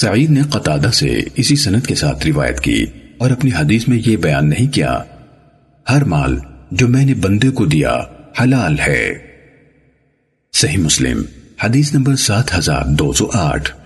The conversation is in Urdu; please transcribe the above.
سعید نے قطادہ سے اسی سنت کے ساتھ روایت کی اور اپنی حدیث میں یہ بیان نہیں کیا، ہر مال جو میں نے بندے کو دیا حلال ہے۔ صحیح مسلم، حدیث نمبر سات ہزار دو سو آٹھ۔